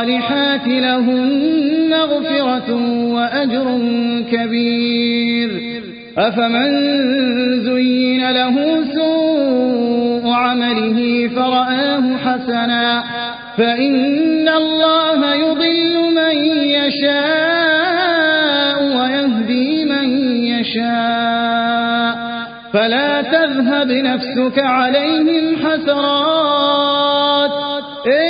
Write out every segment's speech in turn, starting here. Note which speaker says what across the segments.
Speaker 1: الصالحات لهم مغفرة وأجر كبير. أفمن زين له سوء عمله فرآه حسنا. فإن الله يضل من يشاء ويهدي من يشاء. فلا تذهب نفسك عليهم حسرات. إن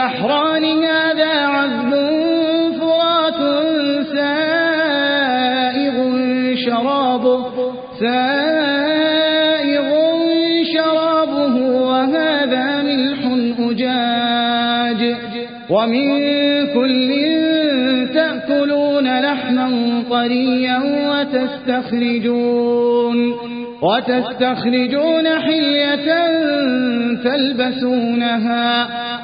Speaker 1: البحران هذا عذب فرات سائغ شرابه سائغ شرابه وهذا ملح أجاج. ومن كل تأكلون لحما طريا وتستخرجون وتستخرجون حلية تلبسونها.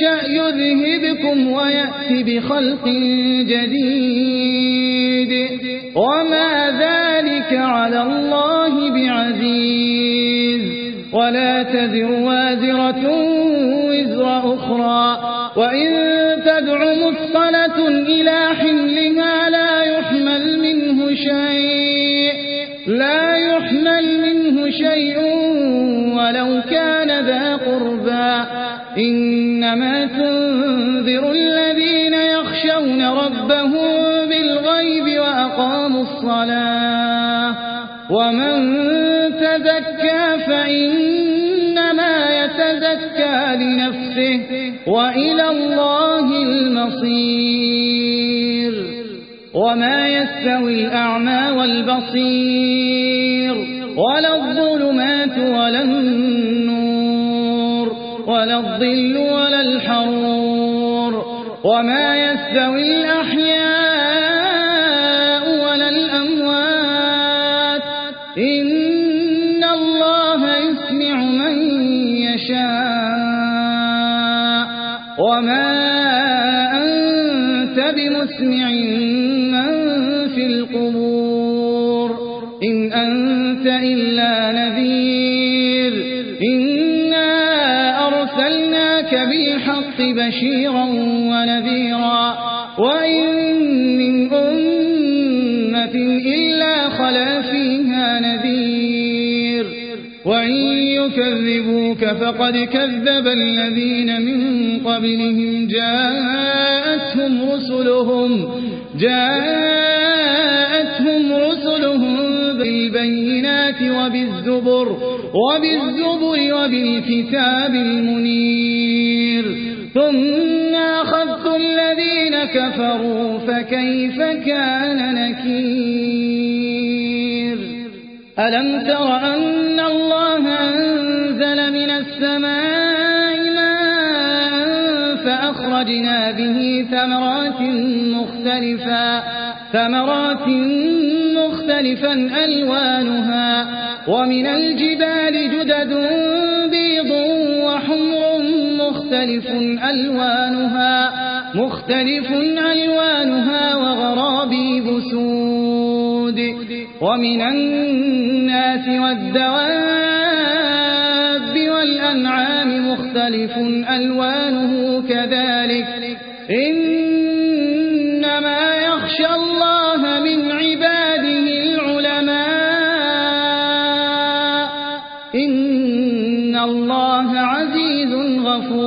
Speaker 1: يشأ يذهبكم ويأتي بخلق جديد. وما ذلك على الله بعزيز. ولا تذر وازرة وزر أخرى. وإن تدع مثقلة إلى حملها يتزكى لنفسه وإلى الله المصير. وما يستوي الأعمى والبصير. ولا الظلمات ولا النور. ولا الظل ولا الحرور. وما يستوي الأحياء أرسلناك بالحق بشيرا ونذيرا وإن من أمة إلا خلا فيها نذير. وإن يكذبوك فقد كذب الذين من قبلهم. جاءتهم رسلهم. جاءتهم بالبينات وبالزبر وبالزبر وبالكتاب المنير. ثم أخذت الذين كفروا فكيف كان نكير؟ ألم تر أن الله أنزل من السماء ماء فأخرجنا به ثمرات مختلفا ثمرات مختلفا ألوانها. ومن الجبال جدد بيض وحمر مختلف ألوانها. مختلف ألوانها وغرابي بسود ومن الناس والدواب والأنعام مختلف ألوانه.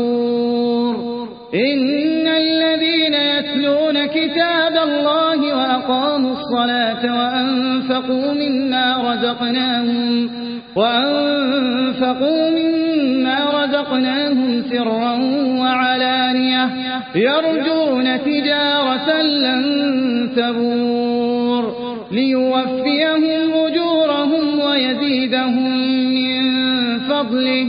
Speaker 1: غفور إن الذين يتلون كتاب الله وأقاموا الصلاة وأنفقوا مما رزقناهم وأنفقوا مما رزقناهم سرا وعلانية. يرجون تجارة لن تبور. ليوفيهم أجورهم ويزيدهم من فضله.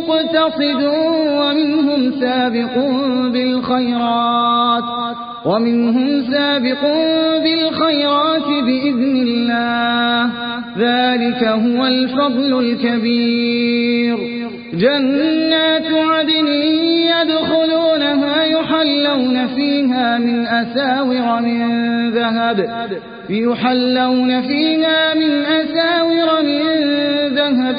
Speaker 1: مقتصد ومنهم سابق بالخيرات ومنهم سابق بالخيرات بإذن الله. ذلك هو الفضل الكبير. جنات عدن يدخلونها يحلون فيها من أساور من ذهب. يحلون فيها من أساور من ذهب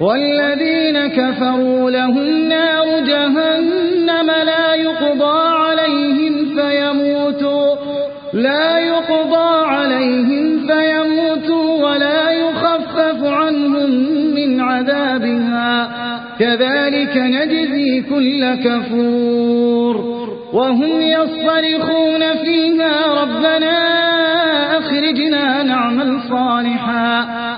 Speaker 1: والذين كفروا لهم نار جهنم لا يقضى عليهم فيموتوا لا يقضى عليهم فيموتوا ولا يخفف عنهم من عذابها. كذلك نجزي كل كفور. وهم يصرخون فيها ربنا أخرجنا نعمل صالحا.